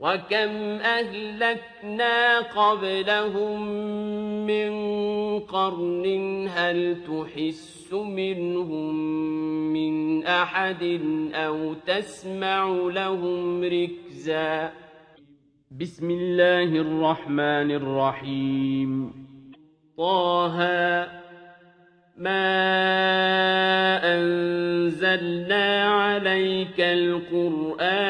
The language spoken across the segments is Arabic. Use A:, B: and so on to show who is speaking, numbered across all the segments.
A: وَكَمْ أَهْلَكْنَا قَبْلَهُم مِّن قَرْنٍ هَلْ تُحِسُّ مِنْهُم مِّنْ أَحَدٍ أَوْ تَسْمَعُ لَهُمْ رِكْزًا؟ بسم الله الرحمن الرحيم. طه ما أنزلنا عليك القرآن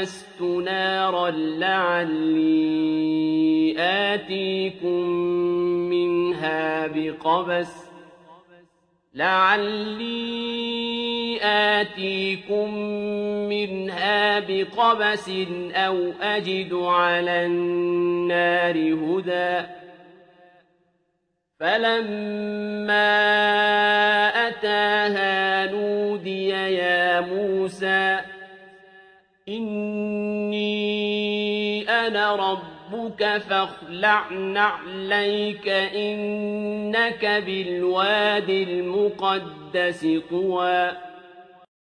A: آنست نارا لعلي آتيكم منها بقبس لعلي آتيكم منها بقبس أو أجد على النار هدى فلما أتاها نودي يا موسى إني أنا ربك فاخلع نعليك إنك بالواد المقدس طوى